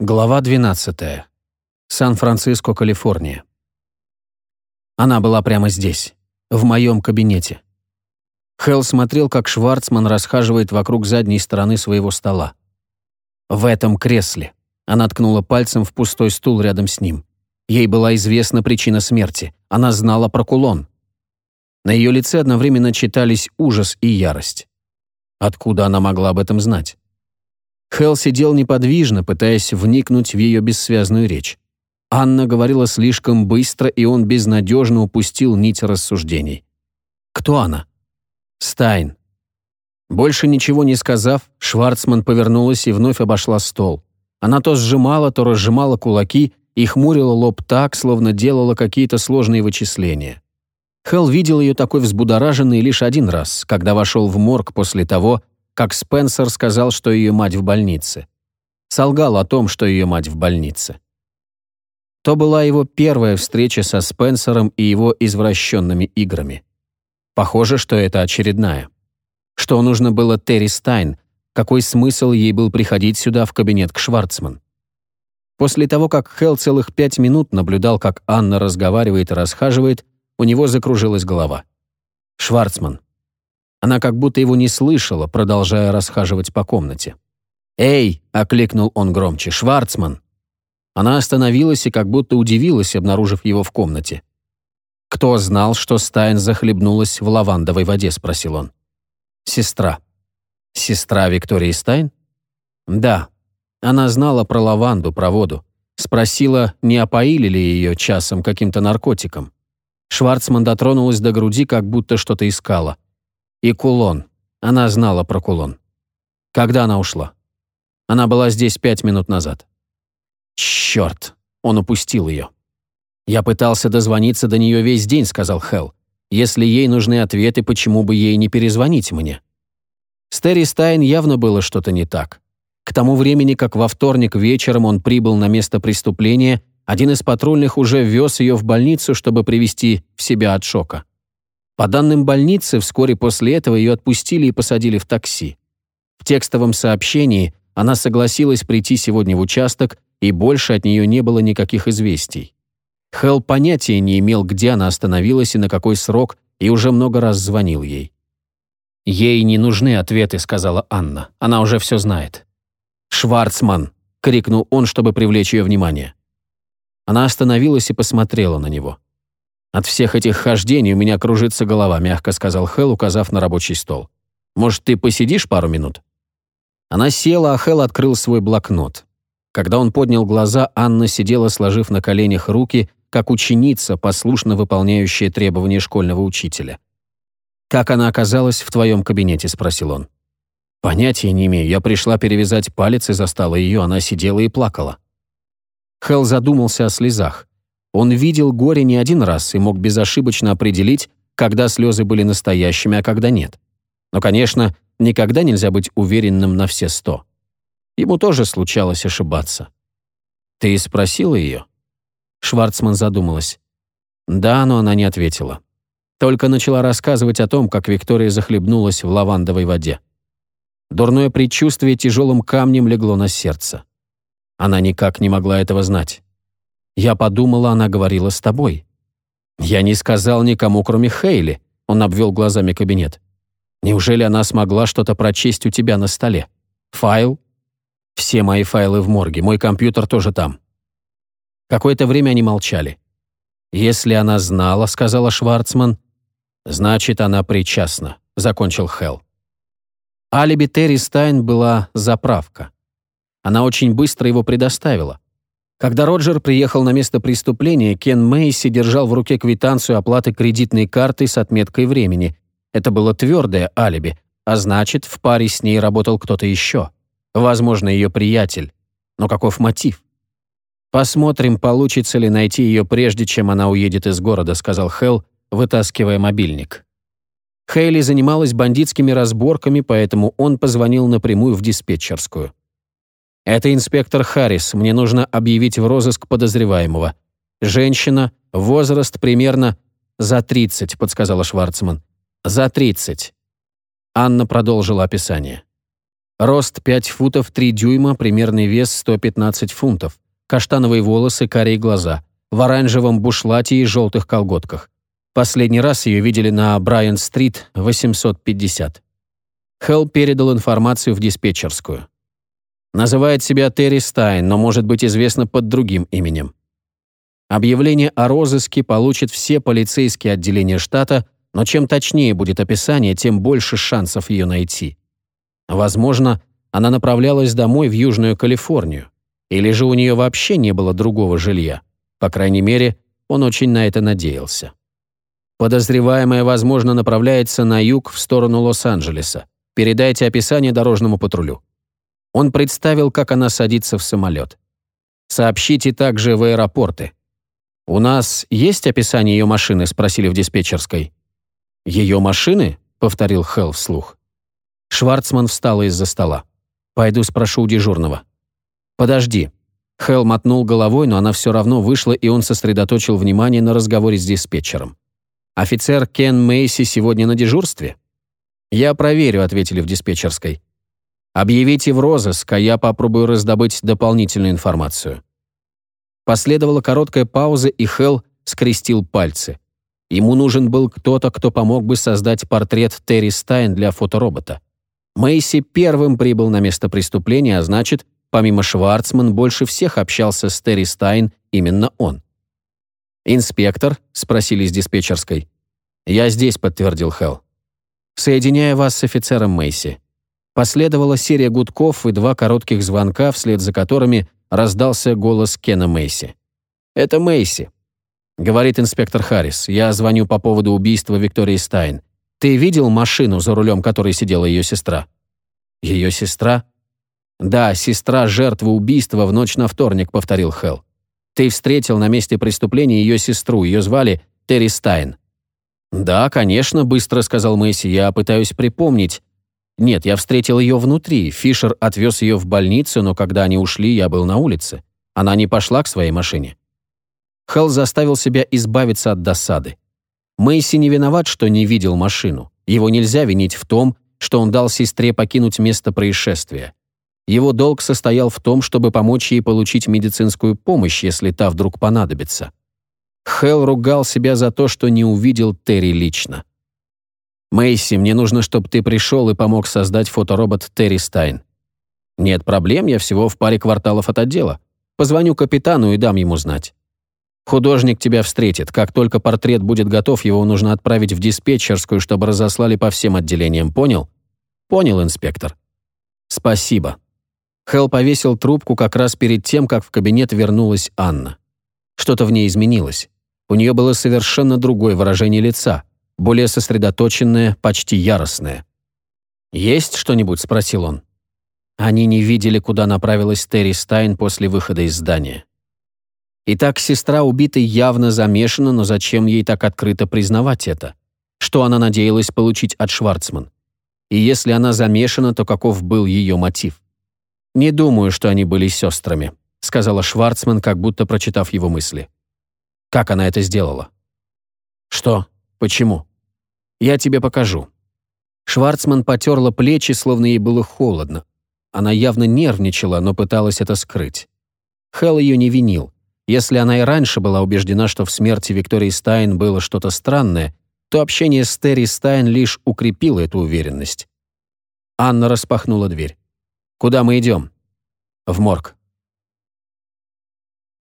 Глава 12. Сан-Франциско, Калифорния. Она была прямо здесь, в моем кабинете. Хелл смотрел, как Шварцман расхаживает вокруг задней стороны своего стола. В этом кресле. Она ткнула пальцем в пустой стул рядом с ним. Ей была известна причина смерти. Она знала про кулон. На ее лице одновременно читались ужас и ярость. Откуда она могла об этом знать? Хелл сидел неподвижно, пытаясь вникнуть в ее бессвязную речь. Анна говорила слишком быстро, и он безнадежно упустил нить рассуждений. «Кто она?» «Стайн». Больше ничего не сказав, Шварцман повернулась и вновь обошла стол. Она то сжимала, то разжимала кулаки и хмурила лоб так, словно делала какие-то сложные вычисления. Хелл видел ее такой взбудораженной лишь один раз, когда вошел в морг после того, как Спенсер сказал, что ее мать в больнице. Солгал о том, что ее мать в больнице. То была его первая встреча со Спенсером и его извращенными играми. Похоже, что это очередная. Что нужно было Терри Стайн, какой смысл ей был приходить сюда в кабинет к Шварцман. После того, как Хелл целых пять минут наблюдал, как Анна разговаривает и расхаживает, у него закружилась голова. Шварцман. Она как будто его не слышала, продолжая расхаживать по комнате. «Эй!» — окликнул он громче. «Шварцман!» Она остановилась и как будто удивилась, обнаружив его в комнате. «Кто знал, что Стайн захлебнулась в лавандовой воде?» — спросил он. «Сестра». «Сестра Виктории Стайн?» «Да. Она знала про лаванду, про воду. Спросила, не опоили ли ее часом каким-то наркотиком. Шварцман дотронулась до груди, как будто что-то искала. И кулон. Она знала про кулон. Когда она ушла? Она была здесь пять минут назад. Черт, он упустил ее. «Я пытался дозвониться до нее весь день», — сказал Хелл. «Если ей нужны ответы, почему бы ей не перезвонить мне?» С Терри Стайн явно было что-то не так. К тому времени, как во вторник вечером он прибыл на место преступления, один из патрульных уже вез ее в больницу, чтобы привести в себя от шока. По данным больницы, вскоре после этого ее отпустили и посадили в такси. В текстовом сообщении она согласилась прийти сегодня в участок, и больше от нее не было никаких известий. Хелл понятия не имел, где она остановилась и на какой срок, и уже много раз звонил ей. «Ей не нужны ответы», — сказала Анна. «Она уже все знает». «Шварцман!» — крикнул он, чтобы привлечь ее внимание. Она остановилась и посмотрела на него. «От всех этих хождений у меня кружится голова», — мягко сказал Хелл, указав на рабочий стол. «Может, ты посидишь пару минут?» Она села, а Хелл открыл свой блокнот. Когда он поднял глаза, Анна сидела, сложив на коленях руки, как ученица, послушно выполняющая требования школьного учителя. «Как она оказалась в твоем кабинете?» — спросил он. «Понятия не имею. Я пришла перевязать палец и застала ее. Она сидела и плакала». Хелл задумался о слезах. Он видел горе не один раз и мог безошибочно определить, когда слезы были настоящими, а когда нет. Но, конечно, никогда нельзя быть уверенным на все сто. Ему тоже случалось ошибаться. «Ты спросила ее?» Шварцман задумалась. Да, но она не ответила. Только начала рассказывать о том, как Виктория захлебнулась в лавандовой воде. Дурное предчувствие тяжелым камнем легло на сердце. Она никак не могла этого знать. Я подумала, она говорила с тобой. Я не сказал никому, кроме Хейли. Он обвел глазами кабинет. Неужели она смогла что-то прочесть у тебя на столе? Файл? Все мои файлы в морге, мой компьютер тоже там. Какое-то время они молчали. «Если она знала», — сказала Шварцман, — «значит, она причастна», — закончил Хелл. Алиби Терри Стайн была заправка. Она очень быстро его предоставила. Когда Роджер приехал на место преступления, Кен Мейси держал в руке квитанцию оплаты кредитной карты с отметкой времени. Это было твердое алиби, а значит, в паре с ней работал кто-то еще. Возможно, ее приятель. Но каков мотив? «Посмотрим, получится ли найти ее прежде, чем она уедет из города», сказал Хелл, вытаскивая мобильник. Хейли занималась бандитскими разборками, поэтому он позвонил напрямую в диспетчерскую. «Это инспектор Харрис. Мне нужно объявить в розыск подозреваемого. Женщина, возраст примерно за 30», — подсказала Шварцман. «За 30». Анна продолжила описание. Рост 5 футов 3 дюйма, примерный вес 115 фунтов. Каштановые волосы, карие глаза. В оранжевом бушлате и желтых колготках. Последний раз ее видели на Брайан-стрит, 850. Хелл передал информацию в диспетчерскую. Называет себя Терри Стайн, но может быть известна под другим именем. Объявление о розыске получит все полицейские отделения штата, но чем точнее будет описание, тем больше шансов ее найти. Возможно, она направлялась домой в Южную Калифорнию. Или же у нее вообще не было другого жилья. По крайней мере, он очень на это надеялся. Подозреваемая, возможно, направляется на юг в сторону Лос-Анджелеса. Передайте описание дорожному патрулю. Он представил, как она садится в самолет. Сообщите также в аэропорты. «У нас есть описание ее машины?» — спросили в диспетчерской. «Ее машины?» — повторил Хелл вслух. Шварцман встала из-за стола. «Пойду спрошу у дежурного». «Подожди». Хелл мотнул головой, но она все равно вышла, и он сосредоточил внимание на разговоре с диспетчером. «Офицер Кен Мейси сегодня на дежурстве?» «Я проверю», — ответили в диспетчерской. «Объявите в розыск, а я попробую раздобыть дополнительную информацию». Последовала короткая пауза, и Хелл скрестил пальцы. Ему нужен был кто-то, кто помог бы создать портрет Терри Стайн для фоторобота. Мэйси первым прибыл на место преступления, а значит, помимо Шварцман, больше всех общался с Терри Стайн именно он. «Инспектор?» — спросили из диспетчерской. «Я здесь», — подтвердил Хелл. «Соединяю вас с офицером Мэйси». Последовала серия гудков и два коротких звонка, вслед за которыми раздался голос Кена Мэйси. «Это Мэйси», — говорит инспектор Харрис. «Я звоню по поводу убийства Виктории Стайн. Ты видел машину, за рулем которой сидела ее сестра?» «Ее сестра?» «Да, сестра жертвы убийства в ночь на вторник», — повторил Хелл. «Ты встретил на месте преступления ее сестру, ее звали Терри Стайн». «Да, конечно», — быстро сказал Мэйси, — «я пытаюсь припомнить». «Нет, я встретил ее внутри. Фишер отвез ее в больницу, но когда они ушли, я был на улице. Она не пошла к своей машине». Хелл заставил себя избавиться от досады. Мэйси не виноват, что не видел машину. Его нельзя винить в том, что он дал сестре покинуть место происшествия. Его долг состоял в том, чтобы помочь ей получить медицинскую помощь, если та вдруг понадобится. Хелл ругал себя за то, что не увидел Терри лично. «Мэйси, мне нужно, чтобы ты пришел и помог создать фоторобот Терри Стайн». «Нет проблем, я всего в паре кварталов от отдела. Позвоню капитану и дам ему знать». Художник тебя встретит. Как только портрет будет готов, его нужно отправить в диспетчерскую, чтобы разослали по всем отделениям. Понял? Понял, инспектор. Спасибо. Хелл повесил трубку как раз перед тем, как в кабинет вернулась Анна. Что-то в ней изменилось. У нее было совершенно другое выражение лица, более сосредоточенное, почти яростное. «Есть что-нибудь?» — спросил он. Они не видели, куда направилась Терри Стайн после выхода из здания. Итак, сестра убитой явно замешана, но зачем ей так открыто признавать это? Что она надеялась получить от Шварцман? И если она замешана, то каков был ее мотив? «Не думаю, что они были сестрами», — сказала Шварцман, как будто прочитав его мысли. «Как она это сделала?» «Что? Почему?» «Я тебе покажу». Шварцман потерла плечи, словно ей было холодно. Она явно нервничала, но пыталась это скрыть. Хелл ее не винил. Если она и раньше была убеждена, что в смерти Виктории Стайн было что-то странное, то общение с Терри Стайн лишь укрепило эту уверенность. Анна распахнула дверь. «Куда мы идем?» «В морг».